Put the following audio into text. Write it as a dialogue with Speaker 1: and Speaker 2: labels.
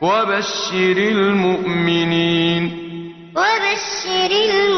Speaker 1: وبشر المؤمنين.
Speaker 2: وبشر المؤمنين